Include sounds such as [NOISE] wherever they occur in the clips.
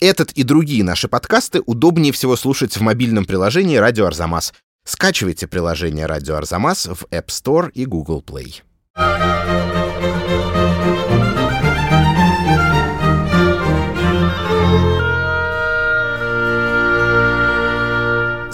Этот и другие наши подкасты удобнее всего слушать в мобильном приложении «Радио Арзамас». Скачивайте приложение «Радио Арзамас» в App Store и Google Play.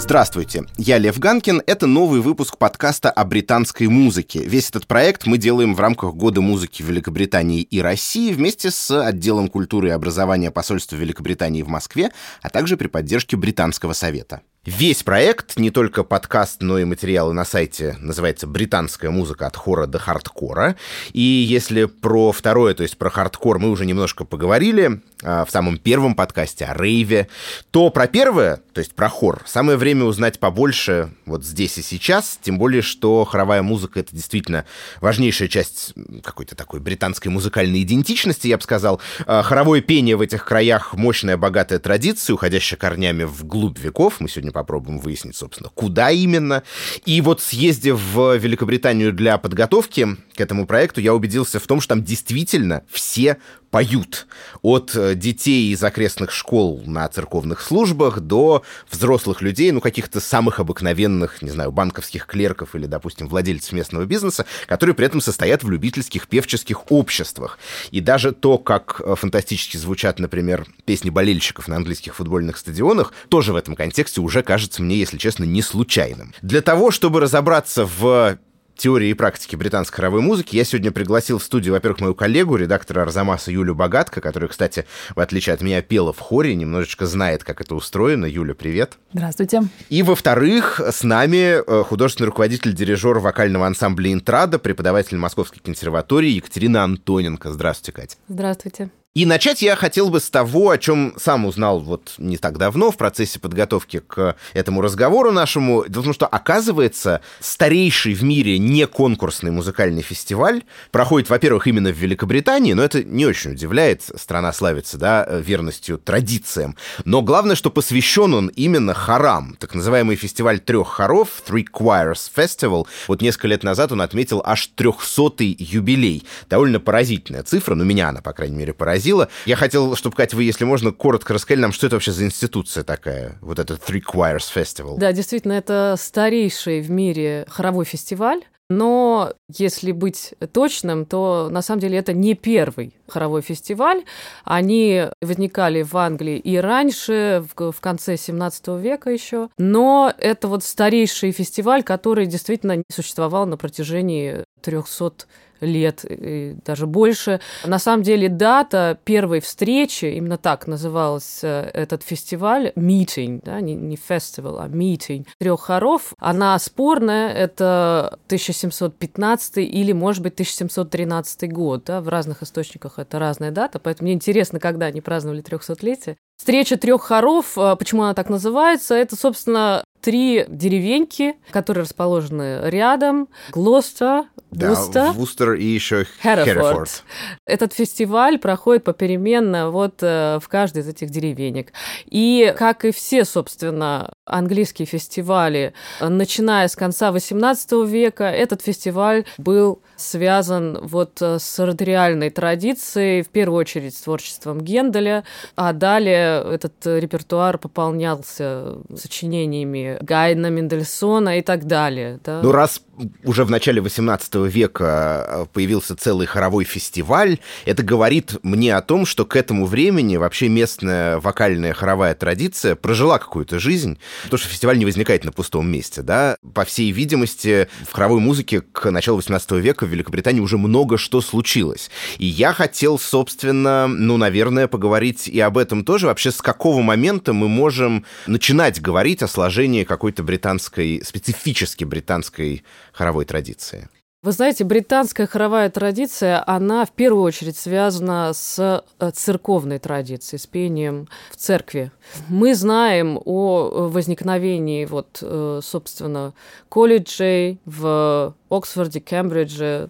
Здравствуйте, я Лев Ганкин. Это новый выпуск подкаста о британской музыке. Весь этот проект мы делаем в рамках Года музыки Великобритании и России вместе с отделом культуры и образования посольства Великобритании в Москве, а также при поддержке Британского совета. Весь проект, не только подкаст, но и материалы на сайте, называется «Британская музыка от хора до хардкора». И если про второе, то есть про хардкор, мы уже немножко поговорили а, в самом первом подкасте о рейве, то про первое, то есть про хор, самое время узнать побольше вот здесь и сейчас, тем более, что хоровая музыка — это действительно важнейшая часть какой-то такой британской музыкальной идентичности, я бы сказал. А, хоровое пение в этих краях — мощная, богатая традиция, уходящая корнями вглубь веков. Мы сегодня попробуем выяснить, собственно, куда именно. И вот съездив в Великобританию для подготовки к этому проекту, я убедился в том, что там действительно все поют. От э, детей из окрестных школ на церковных службах до взрослых людей, ну, каких-то самых обыкновенных, не знаю, банковских клерков или, допустим, владельцев местного бизнеса, которые при этом состоят в любительских певческих обществах. И даже то, как э, фантастически звучат, например, песни болельщиков на английских футбольных стадионах, тоже в этом контексте уже кажется мне, если честно, не случайным. Для того, чтобы разобраться в теории и практики британской хоровой музыки. Я сегодня пригласил в студию, во-первых, мою коллегу, редактора Арзамаса Юлю Богатко, которая, кстати, в отличие от меня, пела в хоре, немножечко знает, как это устроено. Юля, привет. Здравствуйте. И, во-вторых, с нами э, художественный руководитель, дирижер вокального ансамбля «Интрада», преподаватель Московской консерватории Екатерина Антоненко. Здравствуйте, Катя. Здравствуйте. И начать я хотел бы с того, о чем сам узнал вот не так давно в процессе подготовки к этому разговору нашему. Том, что, оказывается, старейший в мире неконкурсный музыкальный фестиваль проходит, во-первых, именно в Великобритании, но это не очень удивляет, страна славится, да, верностью традициям. Но главное, что посвящен он именно хорам, так называемый фестиваль трех хоров, Three Choirs Festival. Вот несколько лет назад он отметил аж трехсотый юбилей. Довольно поразительная цифра, ну, меня она, по крайней мере, поразила поразило. Я хотел, чтобы, Катя, вы, если можно, коротко рассказали нам, что это вообще за институция такая, вот этот Three Choirs Festival. Да, действительно, это старейший в мире хоровой фестиваль. Но если быть точным, то на самом деле это не первый хоровой фестиваль. Они возникали в Англии и раньше, в, в конце 17 века еще. Но это вот старейший фестиваль, который действительно существовал на протяжении 300 лет, и даже больше. На самом деле дата первой встречи, именно так назывался этот фестиваль, meeting, да, не, не фестиваль, а meeting трех хоров, она спорная, это 1715 или, может быть, 1713 год, да, в разных источниках это разная дата, поэтому мне интересно, когда они праздновали 300-летие. Встреча трех хоров, а, почему она так называется, это, собственно, три деревеньки, которые расположены рядом. Глостер, да, Вустер и еще Херрифорд. Этот фестиваль проходит попеременно вот э, в каждой из этих деревенек. И, как и все, собственно, английские фестивали, начиная с конца XVIII века, этот фестиваль был связан вот э, с родриальной традицией, в первую очередь с творчеством Генделя, а далее этот репертуар пополнялся сочинениями Гайна, Мендельсона и так далее. Да? Ну, раз уже в начале XVIII века э, появился целый хоровой фестиваль, это говорит мне о том, что к этому времени вообще местная вокальная хоровая традиция прожила какую-то жизнь, потому что фестиваль не возникает на пустом месте, да. По всей видимости, в хоровой музыке к началу XVIII века в Великобритании уже много что случилось. И я хотел, собственно, ну, наверное, поговорить и об этом тоже. Вообще, с какого момента мы можем начинать говорить о сложении какой-то британской, специфически британской хоровой традиции? Вы знаете, британская хоровая традиция, она в первую очередь связана с э, церковной традицией, с пением в церкви. Мы знаем о возникновении, вот, э, собственно, колледжей в Оксфорде, Кембридже,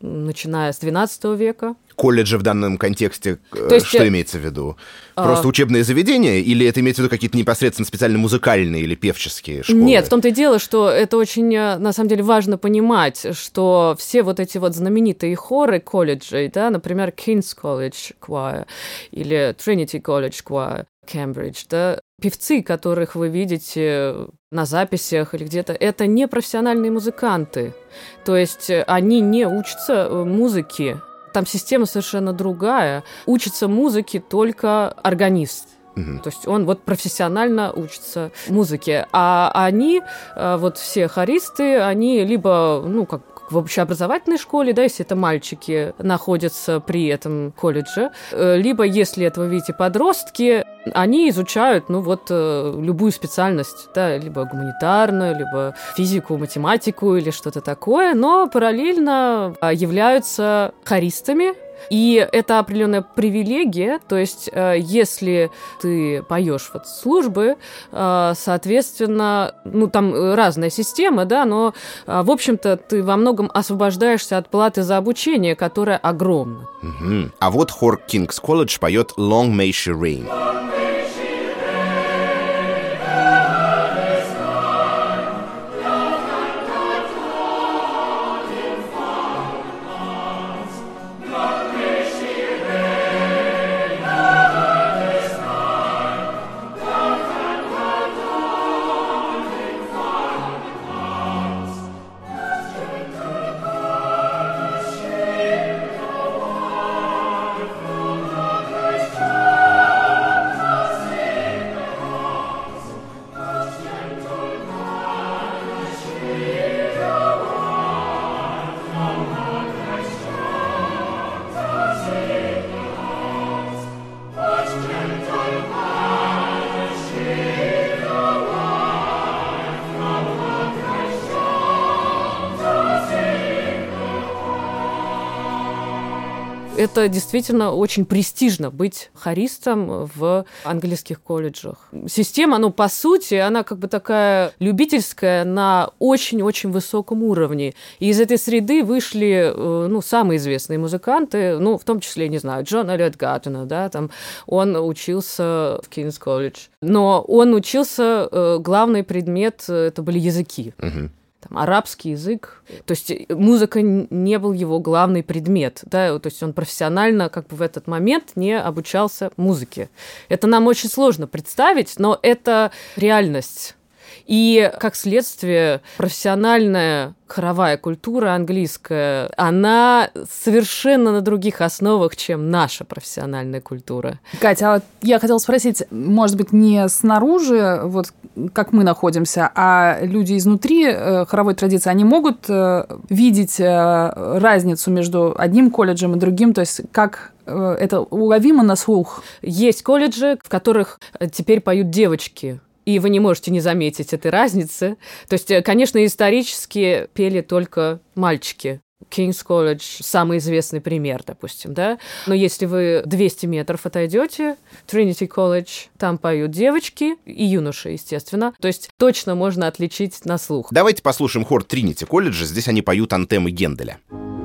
начиная с XII века. Колледжи в данном контексте, э, То есть, что имеется в виду? Просто а... учебные заведения или это имеется в виду какие-то непосредственно специально музыкальные или певческие школы? Нет, в том-то и дело, что это очень, э, на самом деле, важно понимать, что все вот эти вот знаменитые хоры колледжей, да, например, King's College Choir или Trinity College Choir, Кембридж, да, певцы, которых вы видите на записях или где-то, это не профессиональные музыканты. То есть э, они не учатся э, музыке. Там система совершенно другая. Учится музыке только органист. Угу. То есть он вот профессионально учится музыке. А они, э, вот все хористы, они либо, ну, как в общеобразовательной школе, да, если это мальчики находятся при этом колледже, э, либо, если это, вы видите, подростки, они изучают, ну, вот, э, любую специальность, да, либо гуманитарную, либо физику, математику или что-то такое, но параллельно а, являются хористами, и это определенная привилегия, то есть э, если ты поешь вот службы, э, соответственно, ну там разная система, да, но э, в общем-то ты во многом освобождаешься от платы за обучение, которая огромна. Угу. А вот хор King's College поет Long May She Rain. Это действительно очень престижно быть хористом в английских колледжах. Система, ну, по сути, она как бы такая любительская на очень-очень высоком уровне. И из этой среды вышли, э, ну, самые известные музыканты, ну, в том числе, не знаю, Джон Эллиот Гаттена, да, там, он учился в Кингс колледж. Но он учился, э, главный предмет, э, это были языки. Uh-huh там, арабский язык. То есть э, музыка не был его главный предмет. Да? То есть он профессионально как бы в этот момент не обучался музыке. Это нам очень сложно представить, но это реальность. И, как следствие, профессиональная хоровая культура английская, она совершенно на других основах, чем наша профессиональная культура. Катя, а я хотела спросить, может быть, не снаружи, вот как мы находимся, а люди изнутри э, хоровой традиции, они могут э, видеть э, разницу между одним колледжем и другим, то есть как это уловимо на слух? Есть колледжи, в которых теперь поют девочки и вы не можете не заметить этой разницы. То есть, э, конечно, исторически пели только мальчики. King's College самый известный пример, допустим, да. Но если вы 200 метров отойдете, Trinity College, там поют девочки и юноши, естественно. То есть точно можно отличить на слух. Давайте послушаем хор Trinity College. Здесь они поют антемы Генделя. Let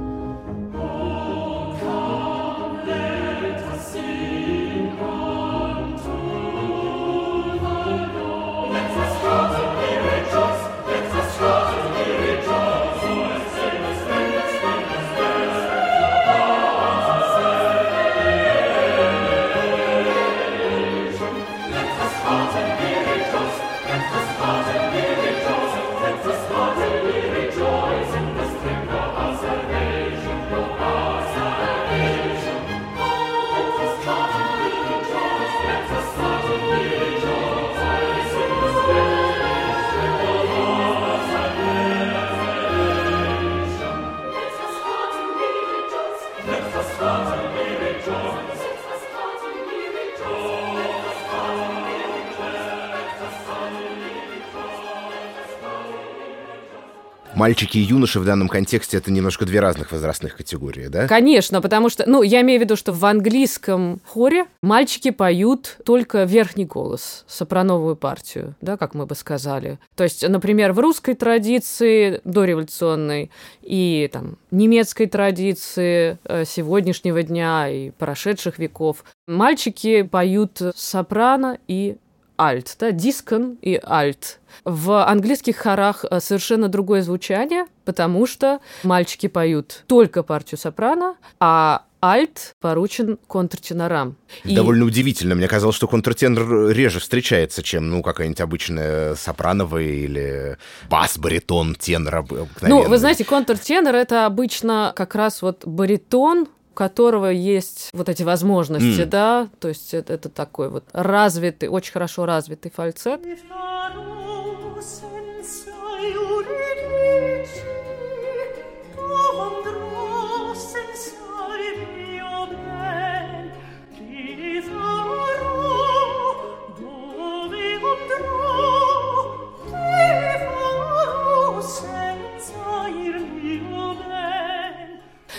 мальчики и юноши в данном контексте это немножко две разных возрастных категории, да? Конечно, потому что, ну, я имею в виду, что в английском хоре мальчики поют только верхний голос, сопрановую партию, да, как мы бы сказали. То есть, например, в русской традиции дореволюционной и там немецкой традиции э, сегодняшнего дня и прошедших веков мальчики поют сопрано и альт, да, дискон и альт. В английских хорах э, совершенно другое звучание, потому что мальчики поют только партию сопрано, а альт поручен контртенорам. И... Довольно удивительно. Мне казалось, что контртенор реже встречается, чем, ну, какая-нибудь обычная сопрановая или бас-баритон тенора. Ну, вы знаете, контртенор — это обычно как раз вот баритон, которого есть вот эти возможности, mm. да, то есть это, это такой вот развитый, очень хорошо развитый фальцет.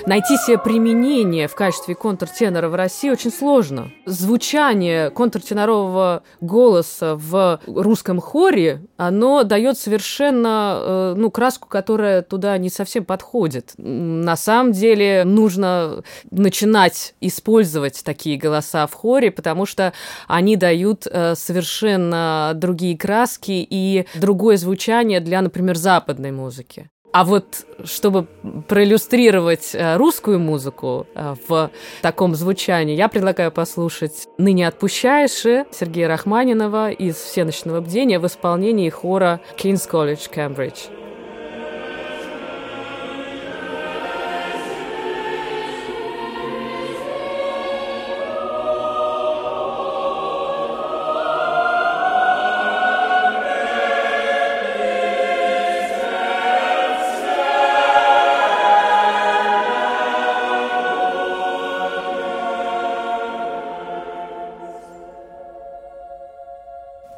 Найти себе применение в качестве контртенора в России очень сложно. Звучание контртенорового голоса в русском хоре, оно дает совершенно э, ну, краску, которая туда не совсем подходит. На самом деле нужно начинать использовать такие голоса в хоре, потому что они дают э, совершенно другие краски и другое звучание для, например, западной музыки. А вот чтобы проиллюстрировать э, русскую музыку э, в таком звучании, я предлагаю послушать «Ныне отпущаешь» Сергея Рахманинова из «Всеночного бдения» в исполнении хора King's College, Cambridge.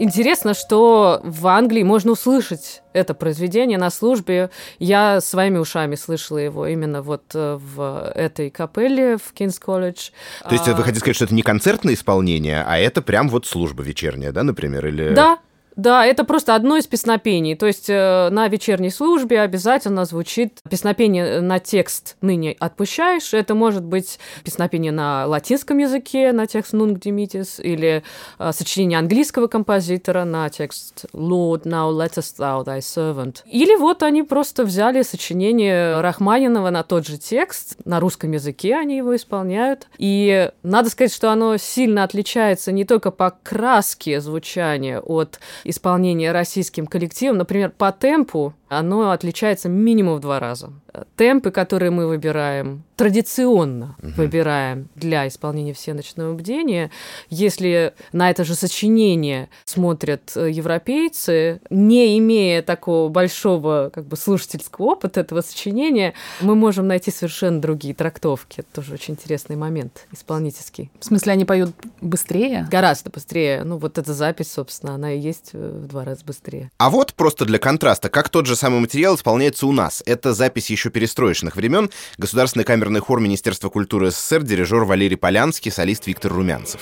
Интересно, что в Англии можно услышать это произведение на службе. Я своими ушами слышала его именно вот э, в этой капелле в Кингс колледж. То есть а... вы хотите сказать, что это не концертное исполнение, а это прям вот служба вечерняя, да, например? Или... Да, да, это просто одно из песнопений. То есть э, на вечерней службе обязательно звучит песнопение на текст «Ныне отпущаешь». Это может быть песнопение на латинском языке, на текст «Nunc dimittis», или э, сочинение английского композитора на текст «Lord, now lettest thou thy servant». Или вот они просто взяли сочинение Рахманинова на тот же текст, на русском языке они его исполняют. И надо сказать, что оно сильно отличается не только по краске звучания от исполнение российским коллективом, например, по темпу, оно отличается минимум в два раза. Темпы, которые мы выбираем, традиционно угу. выбираем для исполнения всеночного бдения, если на это же сочинение смотрят э, европейцы, не имея такого большого как бы слушательского опыта этого сочинения, мы можем найти совершенно другие трактовки. Это тоже очень интересный момент исполнительский. В смысле, они поют быстрее? Гораздо быстрее. Ну, вот эта запись, собственно, она и есть э, в два раза быстрее. А вот просто для контраста, как тот же самый материал исполняется у нас. Это запись еще перестроечных времен. Государственный камерный хор Министерства культуры СССР, дирижер Валерий Полянский, солист Виктор Румянцев.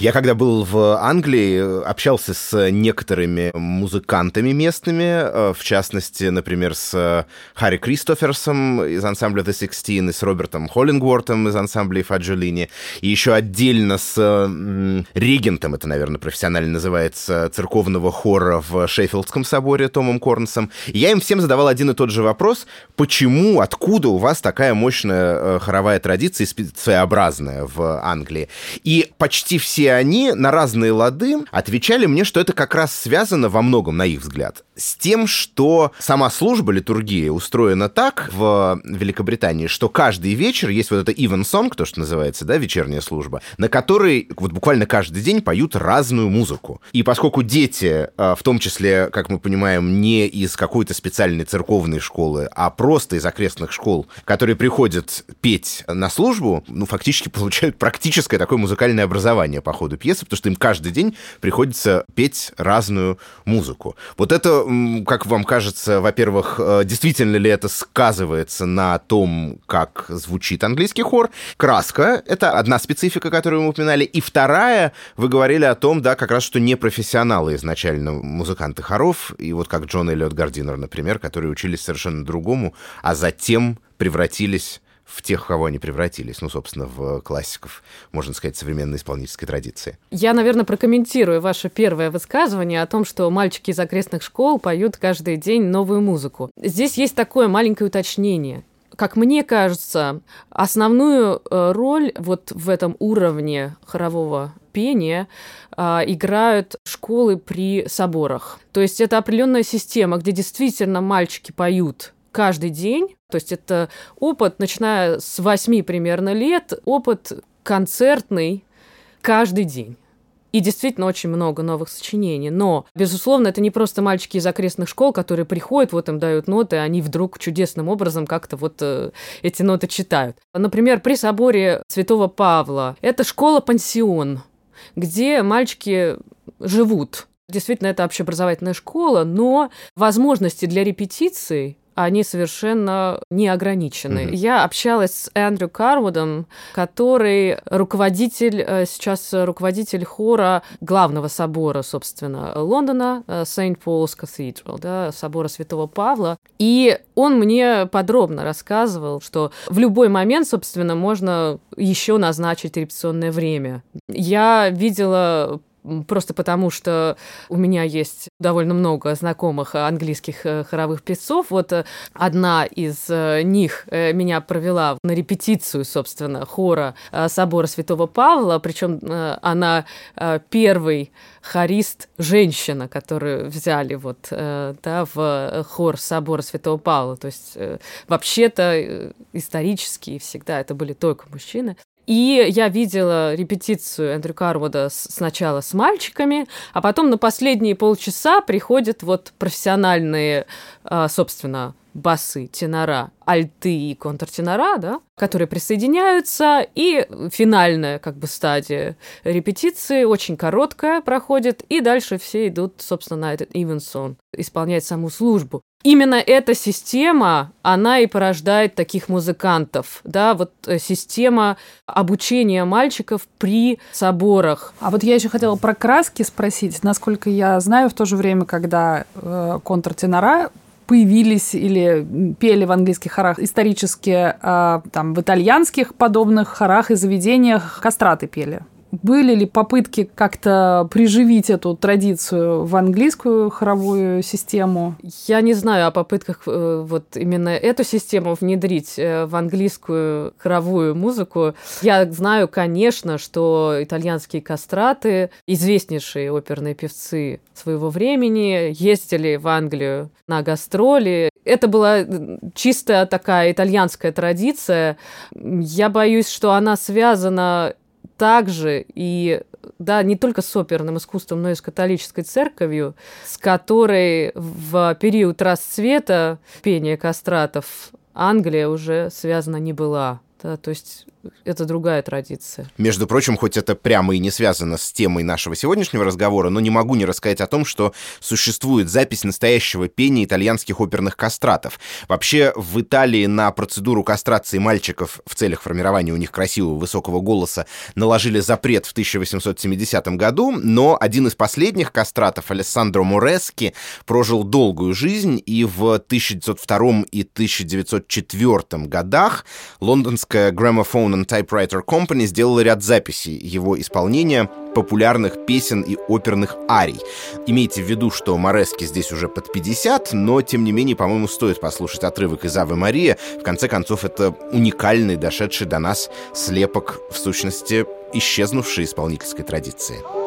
Я когда был в Англии, общался с некоторыми музыкантами местными, э, в частности, например, с Харри Кристоферсом из ансамбля The Sixteen и с Робертом Холлингвортом из ансамбля Фаджолини, и еще отдельно с регентом, это, наверное, профессионально называется, церковного хора в Шеффилдском соборе Томом Корнсом. И я им всем задавал один и тот же вопрос, почему, откуда у вас такая мощная э, хоровая традиция, своеобразная в Англии. И почти все они на разные лады отвечали мне, что это как раз связано во многом, на их взгляд, с тем, что сама служба, литургия устроена так в Великобритании, что каждый вечер есть вот это even song, то, что называется, да, вечерняя служба, на которой вот буквально каждый день поют разную музыку. И поскольку дети, а, в том числе, как мы понимаем, не из какой-то специальной церковной школы, а просто из окрестных школ, которые приходят петь на службу, ну, фактически [LAUGHS] получают практическое такое музыкальное образование по ходу пьесы, потому что им каждый день приходится петь разную музыку. Вот это, как вам кажется, во-первых, э, действительно ли это сказывается на том, как звучит английский хор? Краска — это одна специфика, которую мы упоминали. И вторая, вы говорили о том, да, как раз, что не профессионалы изначально музыканты хоров, и вот как Джон Эллиот Гардинер, например, которые учились совершенно другому, а затем превратились в тех, в кого они превратились, ну, собственно, в классиков, можно сказать, современной исполнительской традиции. Я, наверное, прокомментирую ваше первое высказывание о том, что мальчики из окрестных школ поют каждый день новую музыку. Здесь есть такое маленькое уточнение. Как мне кажется, основную э, роль вот в этом уровне хорового пения а, играют школы при соборах. То есть это определенная система, где действительно мальчики поют каждый день. То есть это опыт, начиная с 8 примерно лет, опыт концертный каждый день. И действительно очень много новых сочинений. Но, безусловно, это не просто мальчики из окрестных школ, которые приходят, вот им дают ноты, они вдруг чудесным образом как-то вот э, эти ноты читают. Например, при соборе Святого Павла это школа-пансион, где мальчики живут. Действительно, это общеобразовательная школа, но возможности для репетиций они совершенно не ограничены. Mm-hmm. Я общалась с Эндрю Карвудом, который руководитель, э, сейчас руководитель хора главного собора, собственно, Лондона, St. Paul's Cathedral, да, собора Святого Павла. И он мне подробно рассказывал, что в любой момент, собственно, можно еще назначить репетиционное время. Я видела просто потому, что у меня есть довольно много знакомых английских э, хоровых певцов. Вот э, одна из э, них меня провела на репетицию, собственно, хора собора Святого Павла, причем она первый хорист женщина, которую взяли вот да, в хор собора Святого Павла. То есть вообще-то исторически всегда это были только мужчины. И я видела репетицию Эндрю Карвуда сначала с мальчиками, а потом на последние полчаса приходят вот профессиональные, а, собственно, басы, тенора, альты и контртенора, да, которые присоединяются, и финальная как бы стадия репетиции, очень короткая проходит, и дальше все идут, собственно, на этот Ивенсон, исполнять саму службу именно эта система, она и порождает таких музыкантов, да, вот э, система обучения мальчиков при соборах. А вот я еще хотела про краски спросить. Насколько я знаю, в то же время, когда э, контртенора появились или пели в английских хорах исторически, э, там, в итальянских подобных хорах и заведениях кастраты пели. Были ли попытки как-то приживить эту традицию в английскую хоровую систему? Я не знаю о попытках э, вот именно эту систему внедрить э, в английскую хоровую музыку. Я знаю, конечно, что итальянские кастраты, известнейшие оперные певцы своего времени, ездили в Англию на гастроли. Это была чистая такая итальянская традиция. Я боюсь, что она связана также и да, не только с оперным искусством, но и с католической церковью, с которой в период расцвета пения кастратов Англия уже связана не была. Да, то есть это другая традиция. Между прочим, хоть это прямо и не связано с темой нашего сегодняшнего разговора, но не могу не рассказать о том, что существует запись настоящего пения итальянских оперных кастратов. Вообще, в Италии на процедуру кастрации мальчиков в целях формирования у них красивого высокого голоса наложили запрет в 1870 году, но один из последних кастратов, Алессандро Морески, прожил долгую жизнь, и в 1902 и 1904 годах лондонская Gramophone Stone and Typewriter Company сделала ряд записей его исполнения популярных песен и оперных арий. Имейте в виду, что Морески здесь уже под 50, но, тем не менее, по-моему, стоит послушать отрывок из «Авы Мария». В конце концов, это уникальный, дошедший до нас слепок, в сущности, исчезнувшей исполнительской традиции.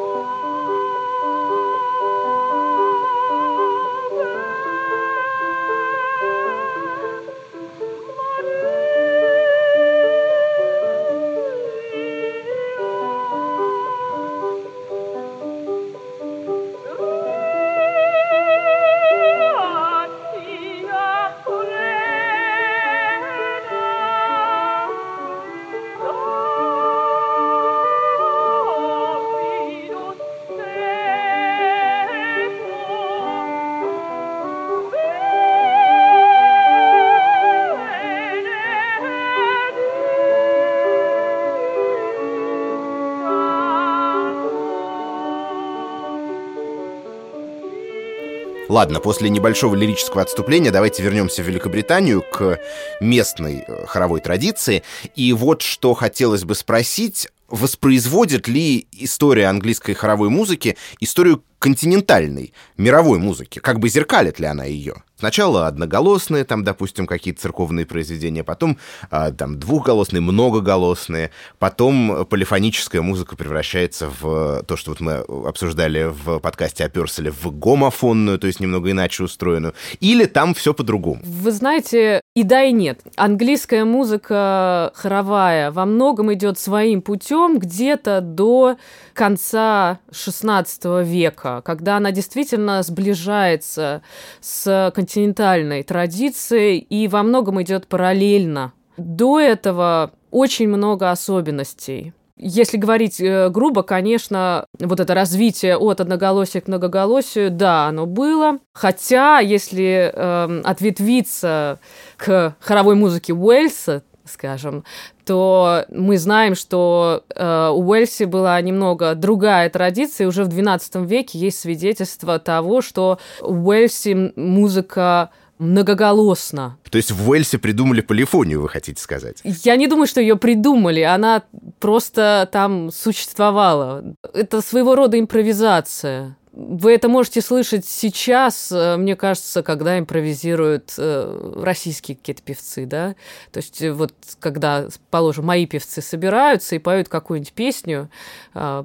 Ладно, после небольшого лирического отступления давайте вернемся в Великобританию к местной э, хоровой традиции. И вот что хотелось бы спросить, воспроизводит ли история английской хоровой музыки историю континентальной, мировой музыки? Как бы зеркалит ли она ее? Сначала одноголосные, там, допустим, какие-то церковные произведения, потом а, там двухголосные, многоголосные, потом полифоническая музыка превращается в то, что вот мы обсуждали в подкасте о Перселе, в гомофонную, то есть немного иначе устроенную, или там все по-другому? Вы знаете, и да, и нет. Английская музыка хоровая во многом идет своим путем где-то до конца XVI века, когда она действительно сближается с континентальной традицией и во многом идет параллельно. До этого очень много особенностей. Если говорить э, грубо, конечно, вот это развитие от одноголосия к многоголосию, да, оно было. Хотя, если э, ответвиться к хоровой музыке Уэльса, скажем, то мы знаем, что э, у Уэльси была немного другая традиция. Уже в XII веке есть свидетельство того, что в Уэльсе музыка многоголосна. То есть в Уэльсе придумали полифонию, вы хотите сказать? Я не думаю, что ее придумали, она просто там существовала. Это своего рода импровизация. Вы это можете слышать сейчас, э, мне кажется, когда импровизируют э, российские какие-то певцы, да. То есть э, вот когда, положим, мои певцы собираются и поют какую-нибудь песню,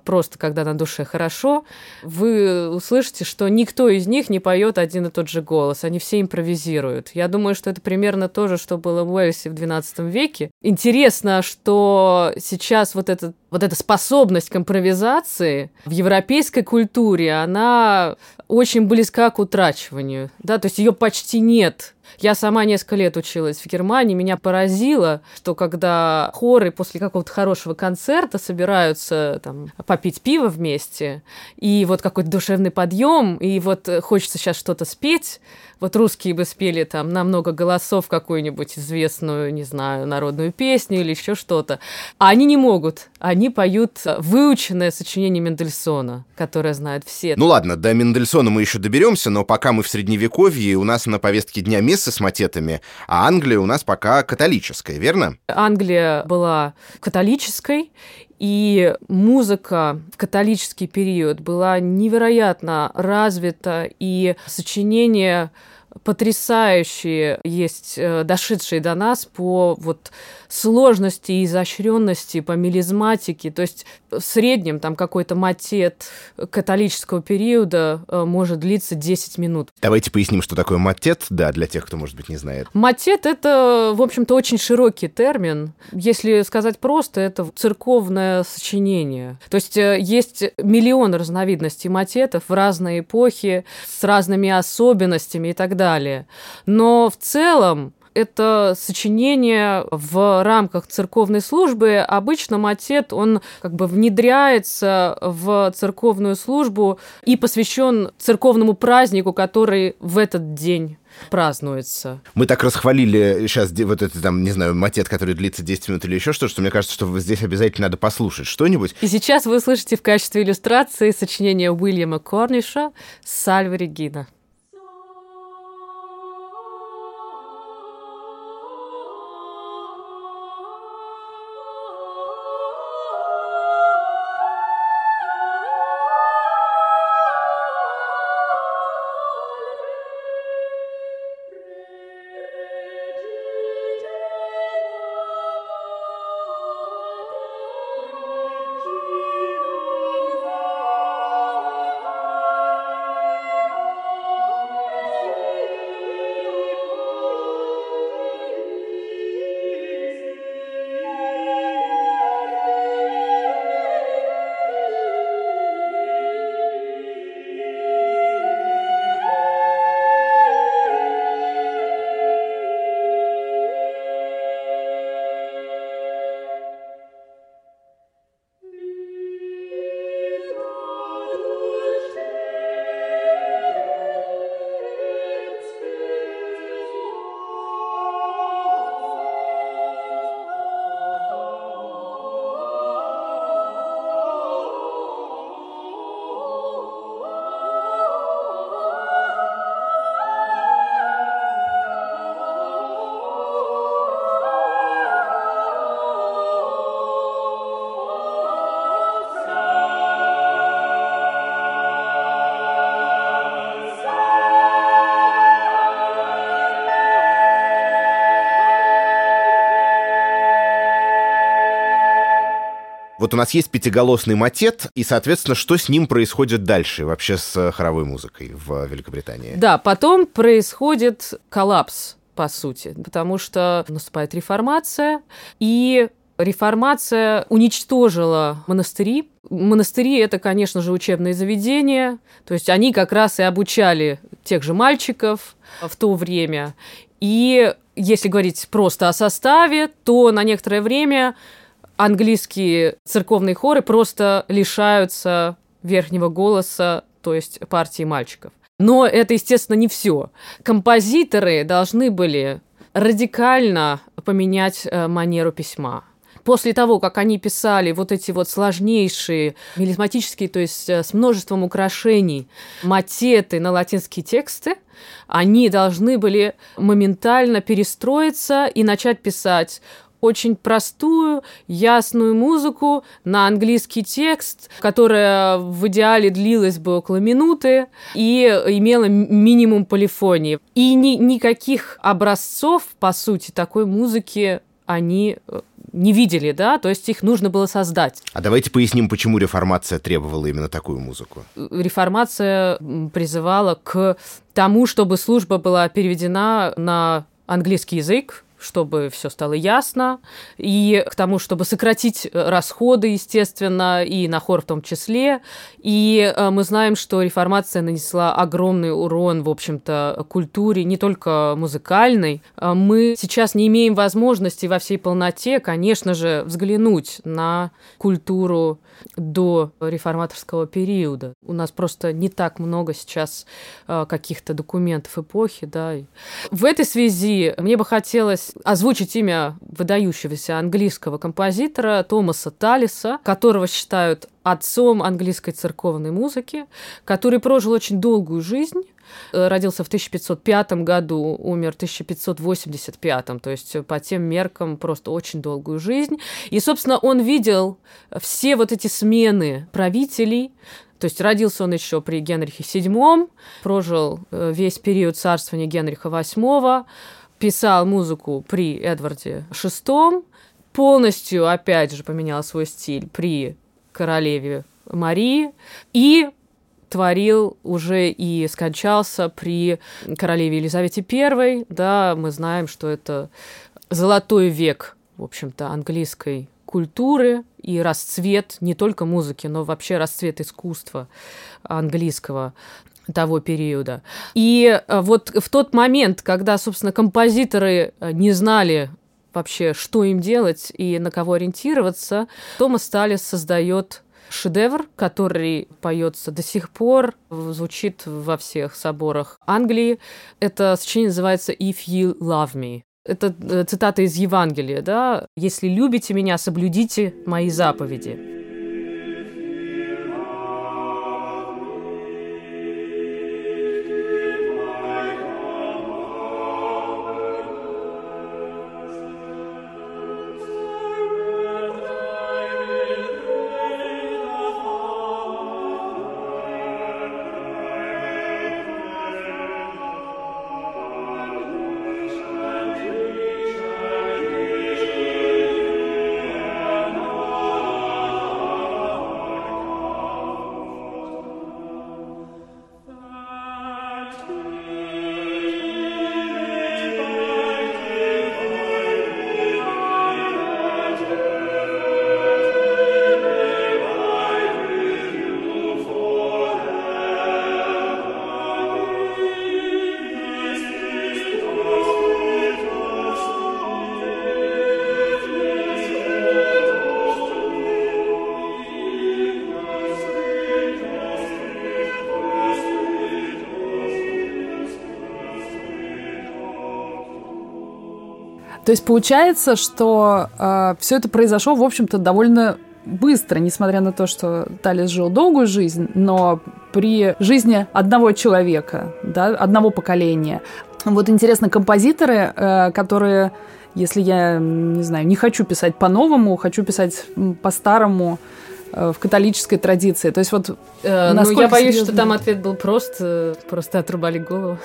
просто когда на душе хорошо, вы услышите, что никто из них не поет один и тот же голос, они все импровизируют. Я думаю, что это примерно то же, что было в Уэльсе в XII веке. Интересно, что сейчас вот этот вот эта способность к импровизации в европейской культуре, она очень близка к утрачиванию, да, то есть ее почти нет я сама несколько лет училась в Германии, меня поразило, что когда хоры после какого-то хорошего концерта собираются там попить пиво вместе, и вот какой-то душевный подъем, и вот хочется сейчас что-то спеть, вот русские бы спели там на много голосов какую-нибудь известную, не знаю, народную песню или еще что-то. А они не могут. Они поют выученное сочинение Мендельсона, которое знают все. Ну ладно, до Мендельсона мы еще доберемся, но пока мы в Средневековье, у нас на повестке дня место мессы с матетами, а Англия у нас пока католическая, верно? Англия была католической, и музыка в католический период была невероятно развита, и сочинения потрясающие есть, э, дошедшие до нас по вот сложности и изощренности, по мелизматике. То есть в среднем там какой-то матет католического периода э, может длиться 10 минут. Давайте поясним, что такое матет, да, для тех, кто, может быть, не знает. Матет — это, в общем-то, очень широкий термин. Если сказать просто, это церковное сочинение. То есть э, есть миллион разновидностей матетов в разные эпохи, с разными особенностями и так далее. Но в целом это сочинение в рамках церковной службы. Обычно матет, он как бы внедряется в церковную службу и посвящен церковному празднику, который в этот день празднуется. Мы так расхвалили сейчас вот это там, не знаю, матет, который длится 10 минут или еще что, что мне кажется, что здесь обязательно надо послушать что-нибудь. И сейчас вы услышите в качестве иллюстрации сочинение Уильяма Корниша «Сальва Регина». Вот у нас есть пятиголосный матет, и, соответственно, что с ним происходит дальше вообще с хоровой музыкой в Великобритании? Да, потом происходит коллапс по сути, потому что наступает реформация, и реформация уничтожила монастыри. Монастыри — это, конечно же, учебные заведения, то есть они как раз и обучали тех же мальчиков в то время. И если говорить просто о составе, то на некоторое время английские церковные хоры просто лишаются верхнего голоса, то есть партии мальчиков. Но это, естественно, не все. Композиторы должны были радикально поменять э, манеру письма после того, как они писали вот эти вот сложнейшие мелизматические, то есть э, с множеством украшений, матеты на латинские тексты, они должны были моментально перестроиться и начать писать очень простую, ясную музыку на английский текст, которая в идеале длилась бы около минуты и имела минимум полифонии. И ни, никаких образцов, по сути, такой музыки они э, не видели, да, то есть их нужно было создать. А давайте поясним, почему реформация требовала именно такую музыку. Реформация призывала к тому, чтобы служба была переведена на английский язык, чтобы все стало ясно, и к тому, чтобы сократить э, расходы, естественно, и на хор в том числе. И э, мы знаем, что реформация нанесла огромный урон, в общем-то, культуре, не только музыкальной. Э, мы сейчас не имеем возможности во всей полноте, конечно же, взглянуть на культуру до реформаторского периода. У нас просто не так много сейчас каких-то документов эпохи, да. В этой связи мне бы хотелось озвучить имя выдающегося английского композитора Томаса Талиса, которого считают отцом английской церковной музыки, который прожил очень долгую жизнь, э, родился в 1505 году, умер в 1585, то есть по тем меркам просто очень долгую жизнь. И, собственно, он видел все вот эти смены правителей, то есть родился он еще при Генрихе VII, прожил э, весь период царствования Генриха VIII, писал музыку при Эдварде VI, полностью, опять же, поменял свой стиль при королеве Марии и творил уже и скончался при королеве Елизавете I. Да, мы знаем, что это золотой век, в общем-то, английской культуры и расцвет не только музыки, но вообще расцвет искусства английского того периода. И э, вот в тот момент, когда, собственно, композиторы э, не знали вообще, что им делать и на кого ориентироваться, Томас Талис создает шедевр, который поется до сих пор, звучит во всех соборах Англии. Это сочинение называется «If you love me». Это э, цитата из Евангелия, да? «Если любите меня, соблюдите мои заповеди». То есть получается, что э, все это произошло, в общем-то, довольно быстро, несмотря на то, что Талис жил долгую жизнь, но при жизни одного человека, да, одного поколения. Вот интересно, композиторы, э, которые, если я, не знаю, не хочу писать по-новому, хочу писать по-старому, э, в католической традиции. То есть вот э, ну, я боюсь, серьезно... что там ответ был просто, просто отрубали голову.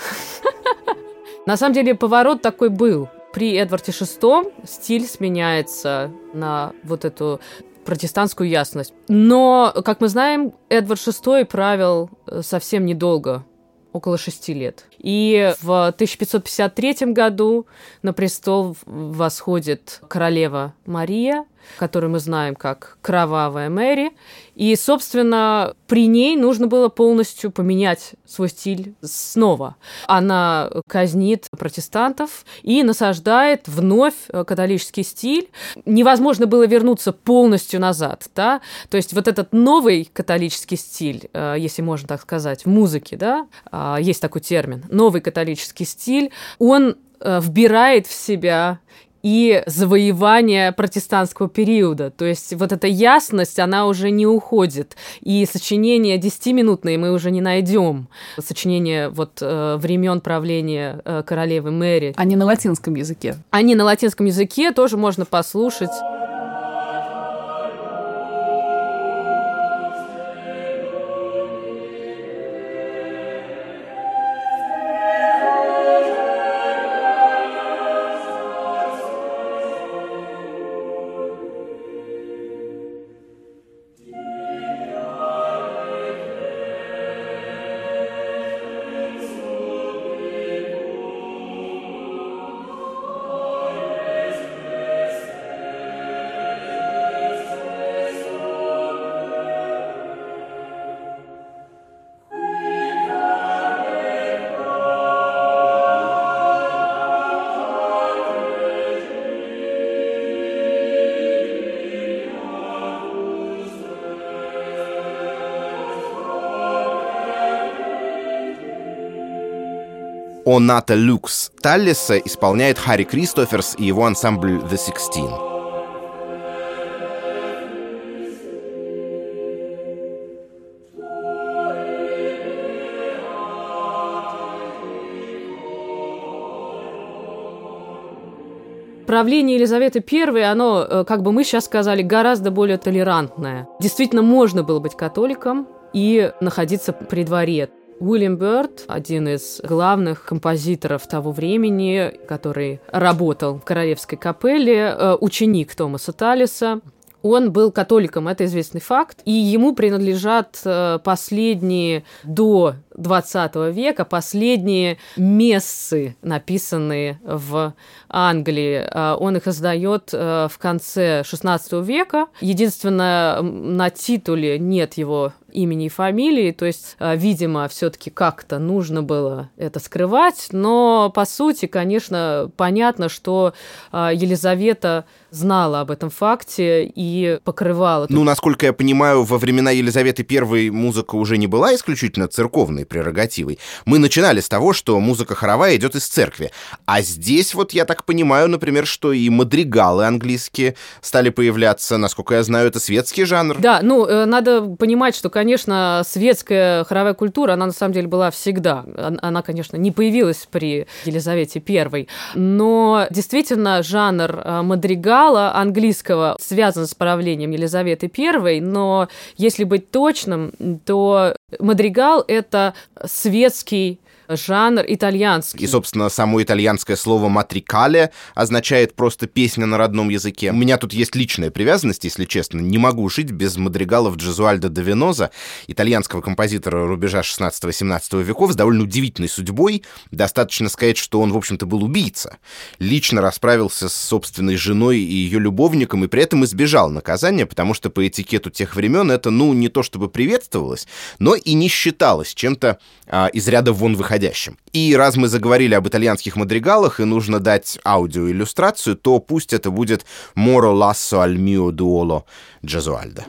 [LAUGHS] На самом деле поворот такой был. При Эдварде VI стиль сменяется на вот эту протестантскую ясность. Но, как мы знаем, Эдвард VI правил э, совсем недолго, около шести лет. И в 1553 году на престол восходит королева Мария, которую мы знаем как Кровавая Мэри. И, собственно, при ней нужно было полностью поменять свой стиль снова. Она казнит протестантов и насаждает вновь католический стиль. Невозможно было вернуться полностью назад, да? То есть вот этот новый католический стиль, э, если можно так сказать, в музыке, да, а, есть такой термин, новый католический стиль, он э, вбирает в себя и завоевание протестантского периода. То есть вот эта ясность, она уже не уходит. И сочинения десятиминутные мы уже не найдем. Сочинения вот э, времен правления э, королевы Мэри. Они на латинском языке. Они на латинском языке тоже можно послушать. «Оната Люкс» Таллиса исполняет Харри Кристоферс и его ансамбль «The Sixteen». правление Елизаветы I, оно, э, как бы мы сейчас сказали, гораздо более толерантное. Действительно, можно было быть католиком и находиться при дворе. Уильям Бёрд, один из главных композиторов того времени, который работал в Королевской капелле, э, ученик Томаса Талиса, он был католиком, это известный факт, и ему принадлежат э, последние до 20 века, последние мессы, написанные в Англии. Э, он их издает в конце 16 века. Единственное, на титуле нет его имени и фамилии, то есть, а, видимо, все-таки как-то нужно было это скрывать, но по сути, конечно, понятно, что а, Елизавета знала об этом факте и покрывала. Ну, насколько я понимаю, во времена Елизаветы I музыка уже не была исключительно церковной прерогативой. Мы начинали с того, что музыка хоровая идет из церкви. А здесь вот я так понимаю, например, что и мадригалы английские стали появляться. Насколько я знаю, это светский жанр. Да, ну, э, надо понимать, что, конечно, светская хоровая культура, она на самом деле была всегда. Она, конечно, не появилась при Елизавете I, но действительно жанр э, мадригала английского связан с правлением Елизаветы I, но если быть точным, то мадригал — это светский жанр итальянский. И, собственно, само итальянское слово «матрикале» означает просто «песня на родном языке». У меня тут есть личная привязанность, если честно. Не могу жить без мадригалов Джезуальда де Веноза, итальянского композитора рубежа 16-17 веков с довольно удивительной судьбой. Достаточно сказать, что он, в общем-то, был убийца. Лично расправился с собственной женой и ее любовником, и при этом избежал наказания, потому что по этикету тех времен это, ну, не то чтобы приветствовалось, но и не считалось чем-то а, из ряда вон выходящим происходящим. И раз мы заговорили об итальянских мадригалах и нужно дать аудиоиллюстрацию, то пусть это будет «Moro lasso al mio duolo» Джазуальда.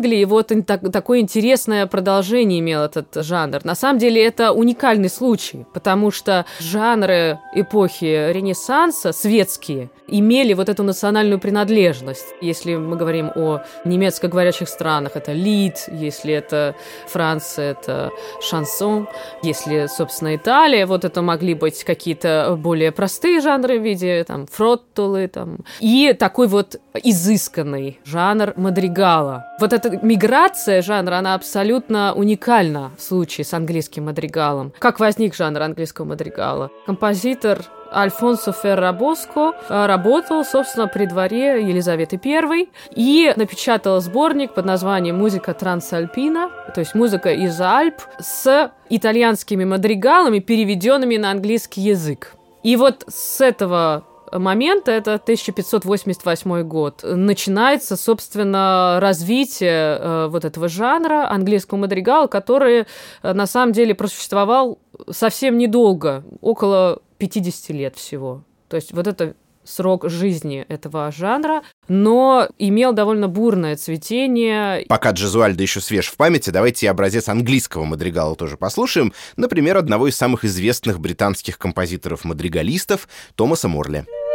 Англии вот так, такое интересное продолжение имел этот жанр. На самом деле это уникальный случай, потому что жанры эпохи Ренессанса, светские, имели вот эту национальную принадлежность. Если мы говорим о немецкоговорящих странах, это лид, если это Франция, это шансон, если, собственно, Италия, вот это могли быть какие-то более простые жанры в виде там фроттулы, там, и такой вот изысканный жанр мадригала. Вот миграция жанра, она абсолютно уникальна в случае с английским мадригалом. Как возник жанр английского мадригала? Композитор Альфонсо Феррабоско э, работал, собственно, при дворе Елизаветы I и напечатал сборник под названием «Музыка Трансальпина», то есть музыка из Альп, с итальянскими мадригалами, переведенными на английский язык. И вот с этого момента, это 1588 год, начинается, собственно, развитие э, вот этого жанра английского мадригала, который э, на самом деле просуществовал совсем недолго, около 50 лет всего. То есть вот это срок жизни этого жанра, но имел довольно бурное цветение. Пока Джезуальда еще свеж в памяти, давайте образец английского мадригала тоже послушаем. Например, одного из самых известных британских композиторов-мадригалистов Томаса Морли. Жанр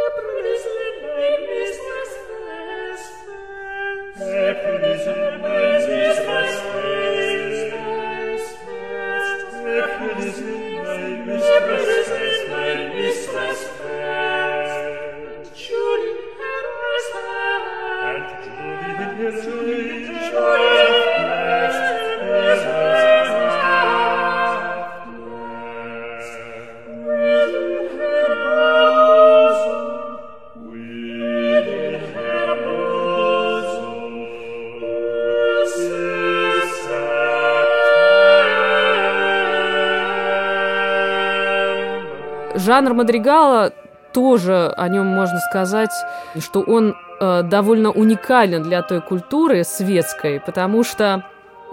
мадригала тоже о нем можно сказать, что он э, довольно уникален для той культуры светской, потому что,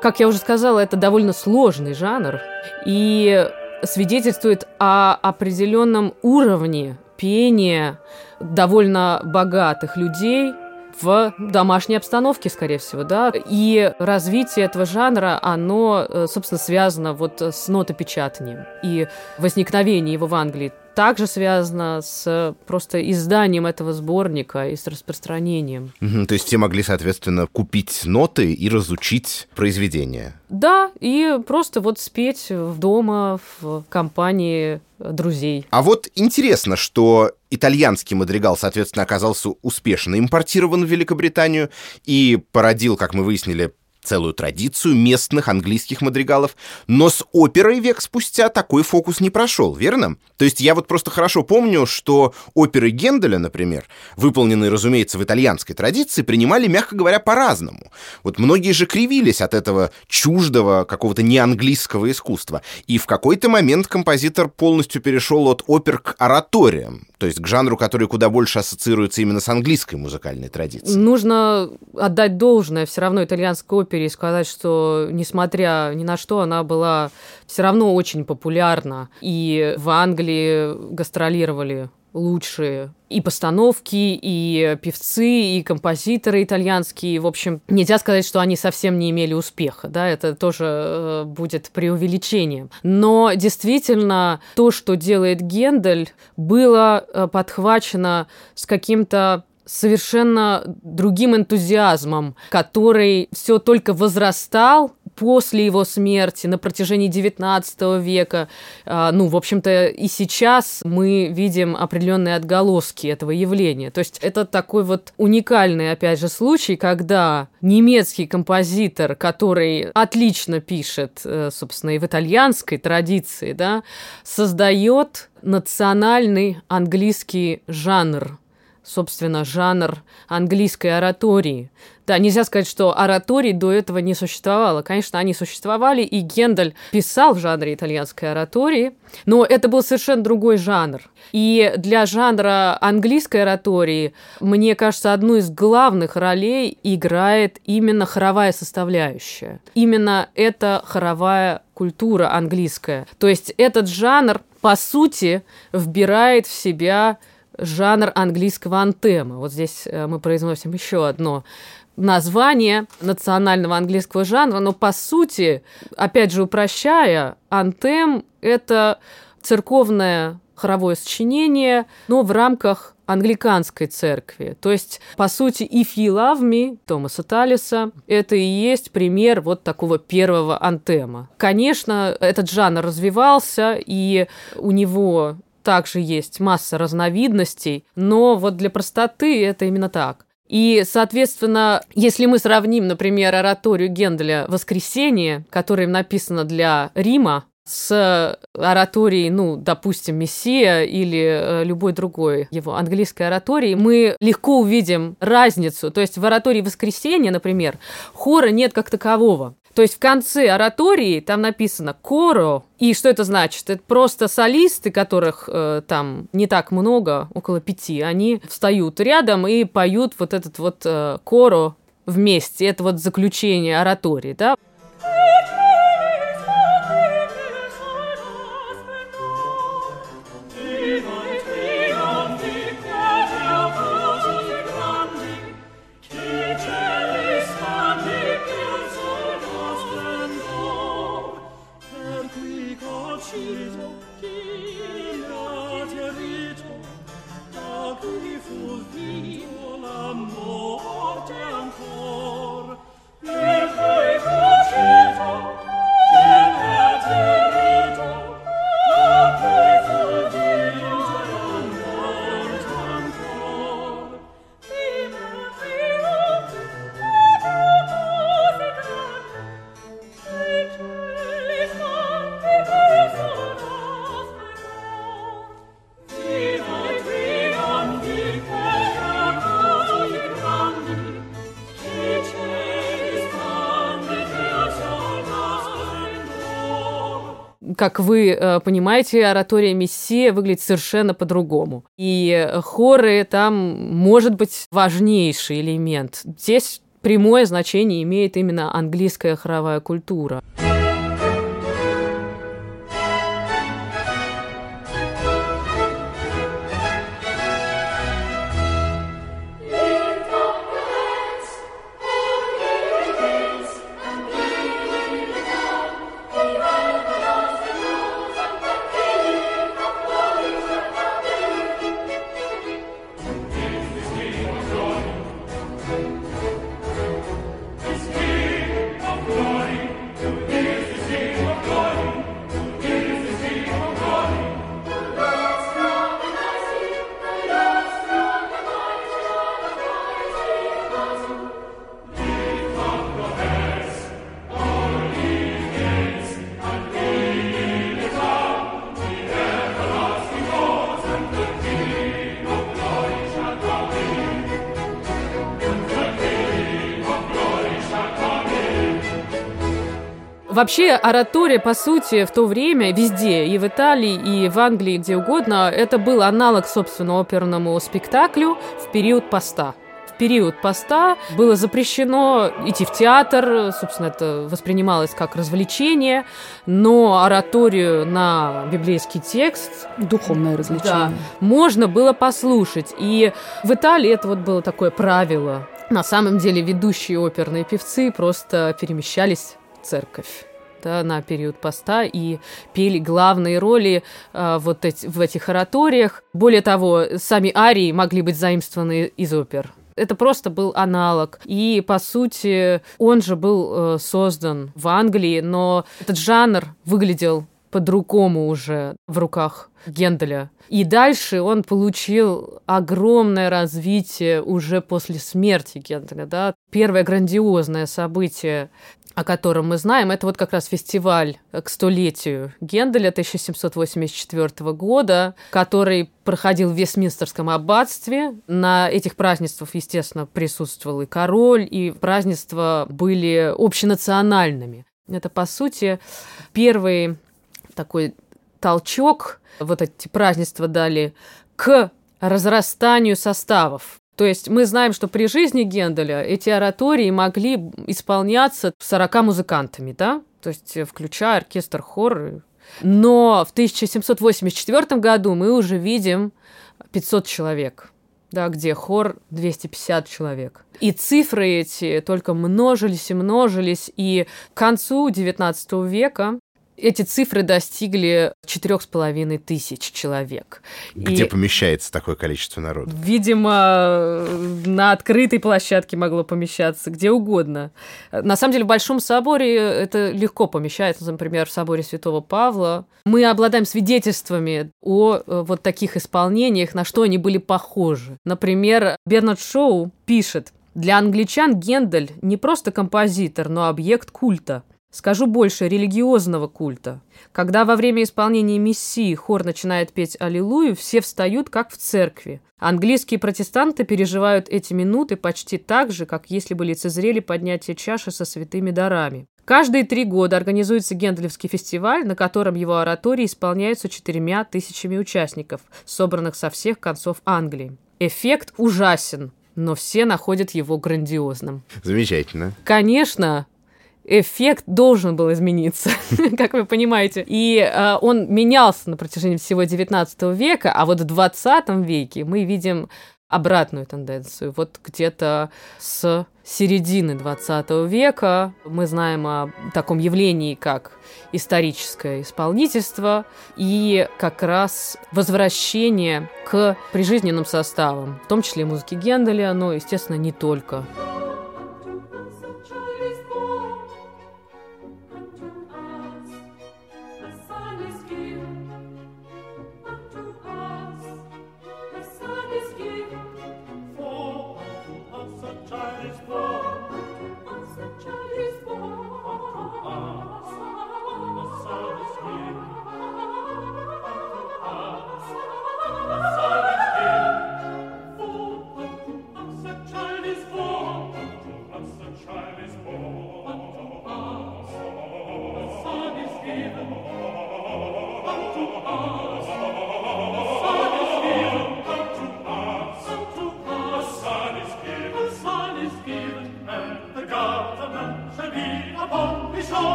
как я уже сказала, это довольно сложный жанр и свидетельствует о определенном уровне пения довольно богатых людей, в домашней обстановке, скорее всего, да. И развитие этого жанра, оно, э, собственно, связано вот с нотопечатанием и возникновение его в Англии также связано с просто изданием этого сборника и с распространением. Угу, то есть все могли, соответственно, купить ноты и разучить произведение. Да, и просто вот спеть в дома в компании друзей. А вот интересно, что итальянский мадригал, соответственно, оказался успешно импортирован в Великобританию и породил, как мы выяснили, целую традицию местных английских мадригалов, но с оперой век спустя такой фокус не прошел, верно? То есть я вот просто хорошо помню, что оперы Генделя, например, выполненные, разумеется, в итальянской традиции, принимали, мягко говоря, по-разному. Вот многие же кривились от этого чуждого какого-то неанглийского искусства. И в какой-то момент композитор полностью перешел от опер к ораториям, то есть к жанру, который куда больше ассоциируется именно с английской музыкальной традицией. Нужно отдать должное все равно итальянской опере опере и сказать, что несмотря ни на что, она была все равно очень популярна. И в Англии гастролировали лучшие и постановки, и певцы, и композиторы итальянские. В общем, нельзя сказать, что они совсем не имели успеха, да, это тоже э, будет преувеличением. Но действительно, то, что делает Гендель, было э, подхвачено с каким-то совершенно другим энтузиазмом, который все только возрастал после его смерти на протяжении XIX века. А, ну, в общем-то, и сейчас мы видим определенные отголоски этого явления. То есть это такой вот уникальный, опять же, случай, когда немецкий композитор, который отлично пишет, э, собственно, и в итальянской традиции, да, создает национальный английский жанр собственно, жанр английской оратории. Да, нельзя сказать, что ораторий до этого не существовало. Конечно, они существовали, и Гендель писал в жанре итальянской оратории, но это был совершенно другой жанр. И для жанра английской оратории, мне кажется, одну из главных ролей играет именно хоровая составляющая. Именно эта хоровая культура английская. То есть этот жанр, по сути, вбирает в себя жанр английского антема. Вот здесь э, мы произносим еще одно название национального английского жанра, но по сути, опять же упрощая, антем — это церковное хоровое сочинение, но в рамках англиканской церкви. То есть, по сути, «If you love me» Томаса Талиса – это и есть пример вот такого первого антема. Конечно, этот жанр развивался, и у него также есть масса разновидностей, но вот для простоты это именно так. И, соответственно, если мы сравним, например, ораторию Генделя «Воскресенье», которая написана для Рима, с ораторией, ну, допустим, Мессия или э, любой другой его английской оратории, мы легко увидим разницу. То есть в оратории воскресенья, например, хора нет как такового. То есть в конце оратории там написано «коро», и что это значит? Это просто солисты, которых э, там не так много, около пяти, они встают рядом и поют вот этот вот э, «коро» вместе. Это вот заключение оратории, да? Как вы э, понимаете, оратория Мессия выглядит совершенно по-другому. И хоры там может быть важнейший элемент. Здесь прямое значение имеет именно английская хоровая культура. Вообще, оратория, по сути, в то время везде, и в Италии, и в Англии, где угодно, это был аналог, собственно, оперному спектаклю в период поста В период поста было запрещено идти в театр, собственно, это воспринималось как развлечение, но ораторию на библейский текст... Духовное развлечение. Да, можно было послушать. И в Италии это вот было такое правило. На самом деле ведущие оперные певцы просто перемещались в церковь да, на период поста и пели главные роли э, вот эти, в этих ораториях. Более того, сами арии могли быть заимствованы из опер. Это просто был аналог. И, по сути, он же был э, создан в Англии, но этот жанр выглядел по-другому уже в руках Генделя. И дальше он получил огромное развитие уже после смерти Генделя. Да? Первое грандиозное событие о котором мы знаем, это вот как раз фестиваль к столетию Генделя 1784 года, который проходил в Вестминстерском аббатстве. На этих празднествах, естественно, присутствовал и король, и празднества были общенациональными. Это, по сути, первый такой толчок, вот эти празднества дали к разрастанию составов то есть мы знаем, что при жизни Генделя эти оратории могли исполняться 40 музыкантами, да? То есть э, включая оркестр, хор. Но в 1784 году мы уже видим 500 человек да, где хор 250 человек. И цифры эти только множились и множились, и к концу XIX века эти цифры достигли четырех с половиной тысяч человек. Где и, помещается такое количество народа? Видимо, на открытой площадке могло помещаться, где угодно. На самом деле, в Большом соборе это легко помещается, например, в соборе Святого Павла. Мы обладаем свидетельствами о э, вот таких исполнениях, на что они были похожи. Например, Бернард Шоу пишет, для англичан Гендель не просто композитор, но объект культа. Скажу больше, религиозного культа. Когда во время исполнения Мессии хор начинает петь «Аллилуйю», все встают, как в церкви. Английские протестанты переживают эти минуты почти так же, как если бы лицезрели поднятие чаши со святыми дарами. Каждые три года организуется Генделевский фестиваль, на котором его оратории исполняются четырьмя тысячами участников, собранных со всех концов Англии. Эффект ужасен, но все находят его грандиозным. Замечательно. Конечно, эффект должен был измениться, [LAUGHS] как вы понимаете. И э, он менялся на протяжении всего XIX века, а вот в XX веке мы видим обратную тенденцию. Вот где-то с середины XX века мы знаем о таком явлении, как историческое исполнительство и как раз возвращение к прижизненным составам, в том числе музыки Генделя, но, естественно, не только.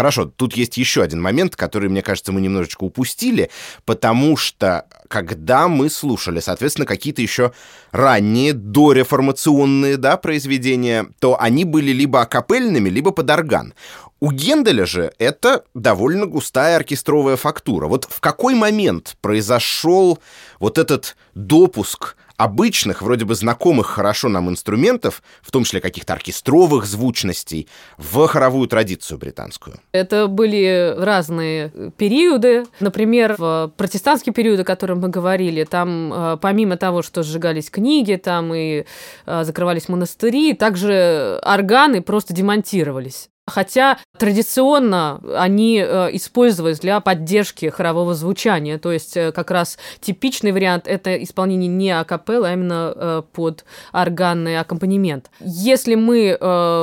Хорошо, тут есть еще один момент, который, мне кажется, мы немножечко упустили, потому что когда мы слушали, соответственно, какие-то еще ранние дореформационные да, произведения, то они были либо акапельными, либо под орган. У Генделя же это довольно густая оркестровая фактура. Вот в какой момент произошел вот этот допуск обычных, вроде бы знакомых хорошо нам инструментов, в том числе каких-то оркестровых звучностей, в хоровую традицию британскую? Это были разные периоды. Например, в протестантский период, о котором мы говорили, там э, помимо того, что сжигались книги, там и э, закрывались монастыри, также органы просто демонтировались. Хотя традиционно они э, использовались для поддержки хорового звучания. То есть э, как раз типичный вариант – это исполнение не акапелла, а именно э, под органный аккомпанемент. Если мы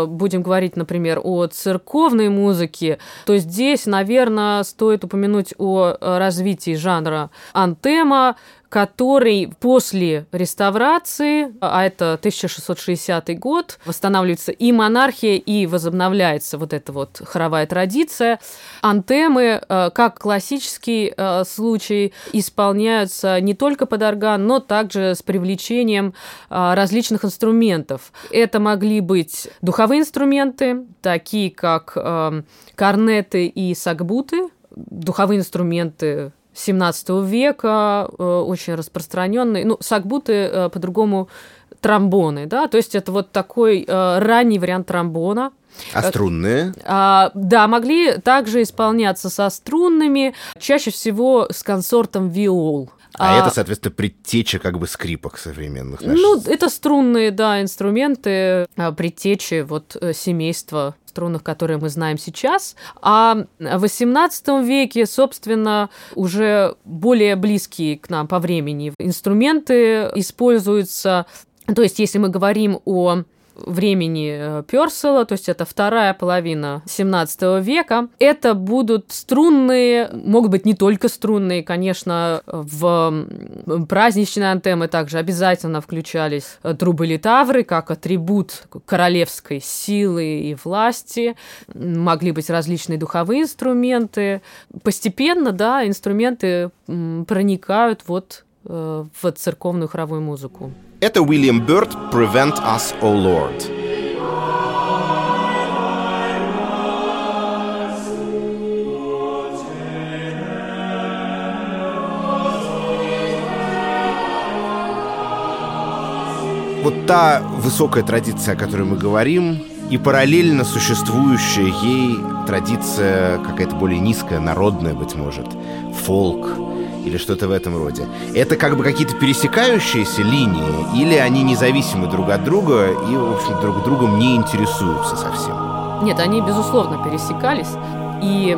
будем говорить, например, о церковной музыке, то здесь, наверное, стоит упомянуть о развитии жанра антема, который после реставрации, а это 1660 год, восстанавливается и монархия, и возобновляется вот эта вот хоровая традиция. Антемы, э, как классический э, случай, исполняются не только под орган, но также с привлечением э, различных инструментов. Это могли быть духовые инструменты, такие как корнеты и сагбуты, духовые инструменты 17 века, э, очень распространенный. Ну, сакбуты э, по-другому тромбоны, да, то есть это вот такой э, ранний вариант тромбона. А струнные? А, да, могли также исполняться со струнными, чаще всего с консортом виол. А, а это, соответственно, предтеча как бы скрипок современных. Наших. Ну, это струнные, да, инструменты, а, предтечи вот семейства струнных, которые мы знаем сейчас. А в XVIII веке, собственно, уже более близкие к нам по времени инструменты используются. То есть, если мы говорим о времени Персела, то есть это вторая половина 17 века. Это будут струнные, могут быть не только струнные, конечно, в праздничные антемы также обязательно включались трубы литавры как атрибут королевской силы и власти. Могли быть различные духовые инструменты. Постепенно, да, инструменты проникают вот э, в церковную хоровую музыку. Это Уильям Бёрд «Prevent Us, O Lord». Вот та высокая традиция, о которой мы говорим, и параллельно существующая ей традиция какая-то более низкая, народная, быть может, фолк или что-то в этом роде. Это как бы какие-то пересекающиеся линии, или они независимы друг от друга и, в общем, друг другом не интересуются совсем? Нет, они, безусловно, пересекались. И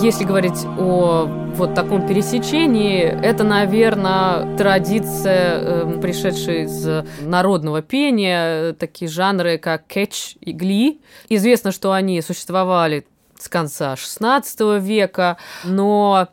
если говорить о вот таком пересечении, это, наверное, традиция, э, пришедшая из народного пения, такие жанры, как кетч и гли. Известно, что они существовали с конца XVI века, но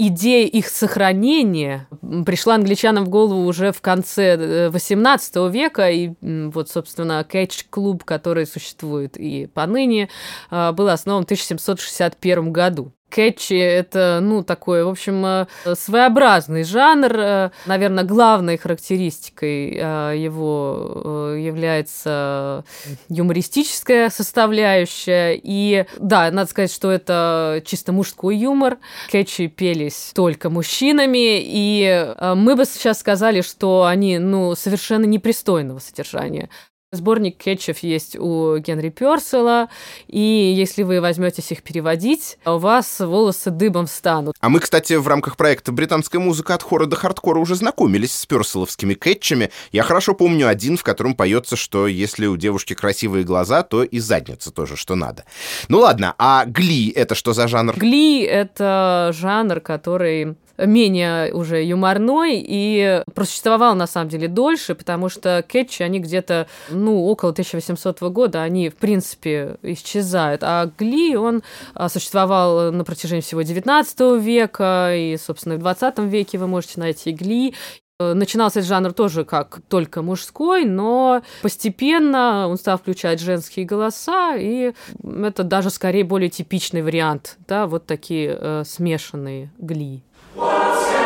идея их сохранения пришла англичанам в голову уже в конце XVIII э, века, и вот, собственно, кетч-клуб, который существует и поныне, э, был основан в 1761 году. Кэтчи — это, ну, такой, в общем, э, своеобразный жанр. Э, Наверное, главной характеристикой э, его является юмористическая составляющая. И, да, надо сказать, что это чисто мужской юмор. Кэтчи пелись только мужчинами, и мы бы сейчас сказали, что они, ну, совершенно непристойного содержания. Сборник кетчев есть у Генри Персела, и если вы возьметесь их переводить, у вас волосы дыбом встанут. А мы, кстати, в рамках проекта «Британская музыка от хора до хардкора» уже знакомились с перселовскими кетчами. Я хорошо помню один, в котором поется, что если у девушки красивые глаза, то и задница тоже, что надо. Ну ладно, а гли — это что за жанр? Гли — это жанр, который менее уже юморной и просуществовал на самом деле дольше, потому что кетчи, они где-то, ну, около 1800 года, они, в принципе, исчезают. А Гли, он а, существовал на протяжении всего 19 века, и, собственно, в 20 веке вы можете найти Гли. Начинался этот жанр тоже как только мужской, но постепенно он стал включать женские голоса, и это даже скорее более типичный вариант, да, вот такие э, смешанные гли. What's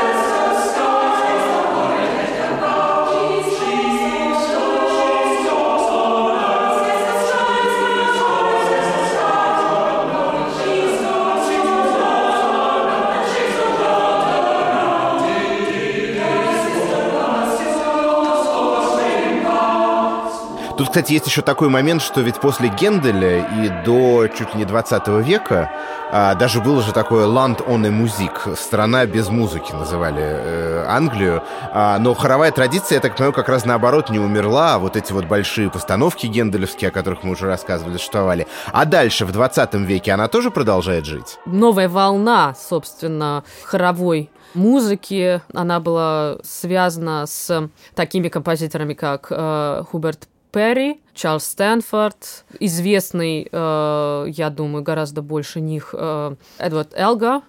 Тут, кстати, есть еще такой момент, что ведь после Генделя и до чуть ли не 20 века а, даже было же такое «Land on a Music», «Страна без музыки» называли э, Англию. А, но хоровая традиция, я так понимаю, как раз наоборот не умерла. А вот эти вот большие постановки генделевские, о которых мы уже рассказывали, существовали. А дальше, в 20 веке, она тоже продолжает жить? Новая волна, собственно, хоровой музыки. Она была связана с такими композиторами, как э, Хуберт Перри, Чарльз Стэнфорд, известный, э, я думаю, гораздо больше них э, Эдвард Элга,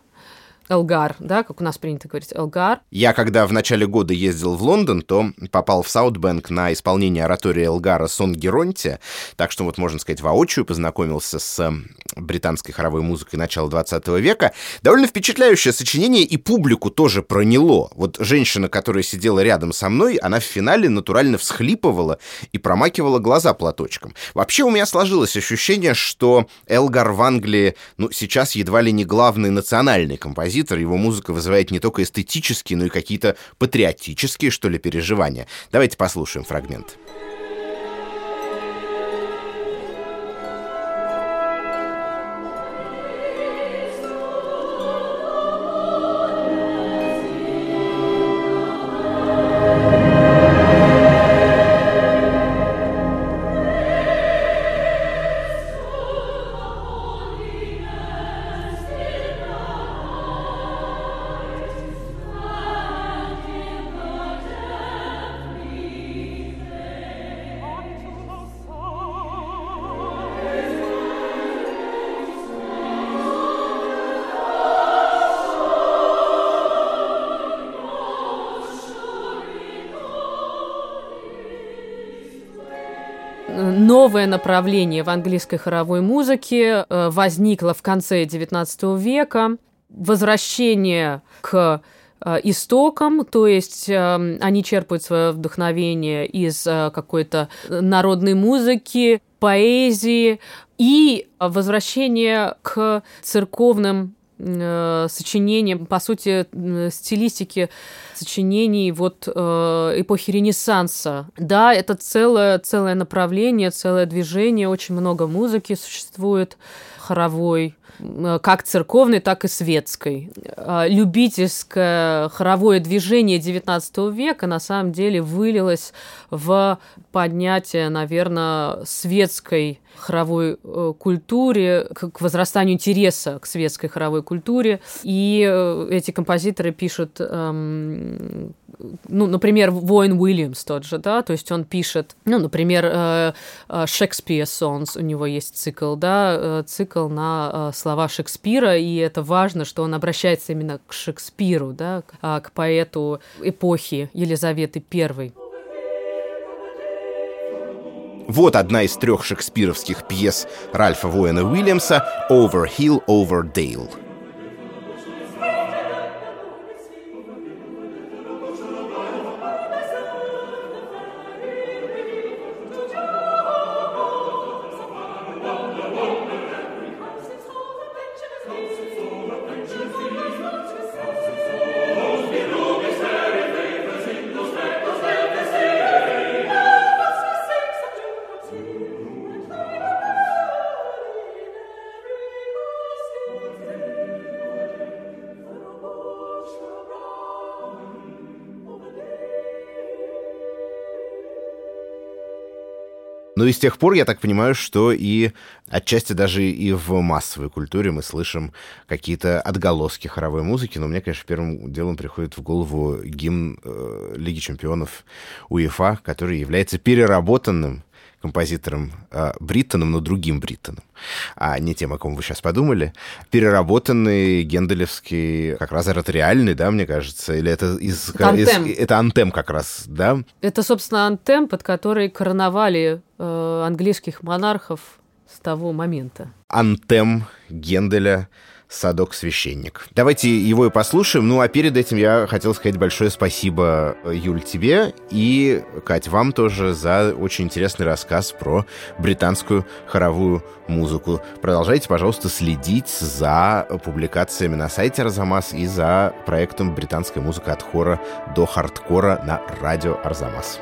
Элгар, да, как у нас принято говорить, Элгар. Я, когда в начале года ездил в Лондон, то попал в Саутбэнк на исполнение оратории Элгара «Сон Геронтия», так что вот, можно сказать, воочию познакомился с британской хоровой музыкой начала 20 века. Довольно впечатляющее сочинение, и публику тоже проняло. Вот женщина, которая сидела рядом со мной, она в финале натурально всхлипывала и промакивала глаза платочком. Вообще у меня сложилось ощущение, что Элгар в Англии, ну, сейчас едва ли не главный национальный композитор, композитор, его музыка вызывает не только эстетические, но и какие-то патриотические, что ли, переживания. Давайте послушаем фрагмент. Новое направление в английской хоровой музыке э, возникло в конце XIX века. Возвращение к э, истокам, то есть э, они черпают свое вдохновение из какой-то народной музыки, поэзии и возвращение к церковным э, сочинениям, по сути, стилистики сочинений вот э, эпохи Ренессанса. Да, это целое, целое направление, целое движение, очень много музыки существует хоровой, как церковной, так и светской. Э, любительское хоровое движение XIX века на самом деле вылилось в поднятие, наверное, светской хоровой э, культуре, к возрастанию интереса к светской хоровой культуре. И эти композиторы пишут эм, ну, например, Воин Уильямс тот же, да, то есть он пишет, ну, например, э, э, Шекспир Сонс, у него есть цикл, да, э, цикл на слова Шекспира, и это важно, что он обращается именно к Шекспиру, да, к а, поэту эпохи Елизаветы I. Вот одна из трех шекспировских пьес Ральфа Воина Уильямса «Over Hill, Over Dale». Ну и с тех пор, я так понимаю, что и отчасти даже и в массовой культуре мы слышим какие-то отголоски хоровой музыки. Но мне, конечно, первым делом приходит в голову гимн э, Лиги чемпионов УЕФА, который является переработанным композитором э, Бриттоном, но другим Бриттоном, а не тем, о ком вы сейчас подумали. Переработанный генделевский, как раз ораториальный, да, мне кажется, или это из... Это антем. Из, это антем как раз, да? Это, собственно, антем, под который короновали э, английских монархов с того момента. Антем Генделя «Садок-священник». Давайте его и послушаем. Ну, а перед этим я хотел сказать большое спасибо, Юль, тебе и, Кать, вам тоже за очень интересный рассказ про британскую хоровую музыку. Продолжайте, пожалуйста, следить за публикациями на сайте Арзамас и за проектом «Британская музыка от хора до хардкора» на радио Арзамас.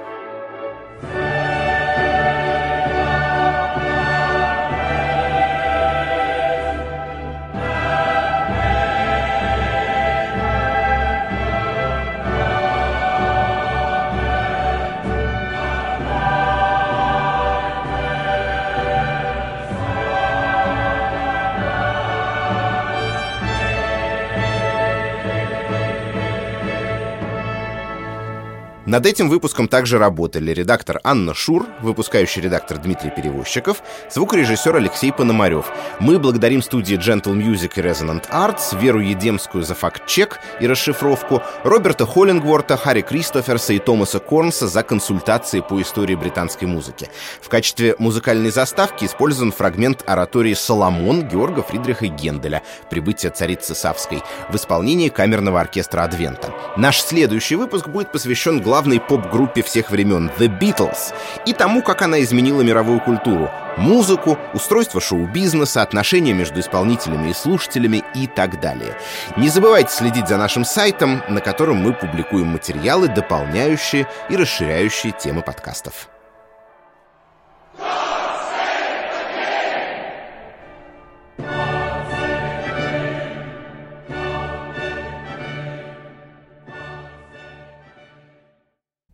Над этим выпуском также работали редактор Анна Шур, выпускающий редактор Дмитрий Перевозчиков, звукорежиссер Алексей Пономарев. Мы благодарим студии Gentle Music и Resonant Arts, Веру Едемскую за факт-чек и расшифровку, Роберта Холлингворта, Харри Кристоферса и Томаса Корнса за консультации по истории британской музыки. В качестве музыкальной заставки использован фрагмент оратории «Соломон» Георга Фридриха Генделя «Прибытие царицы Савской» в исполнении камерного оркестра Адвента. Наш следующий выпуск будет посвящен главному главной поп-группе всех времен The Beatles и тому, как она изменила мировую культуру, музыку, устройство шоу-бизнеса, отношения между исполнителями и слушателями и так далее. Не забывайте следить за нашим сайтом, на котором мы публикуем материалы, дополняющие и расширяющие темы подкастов.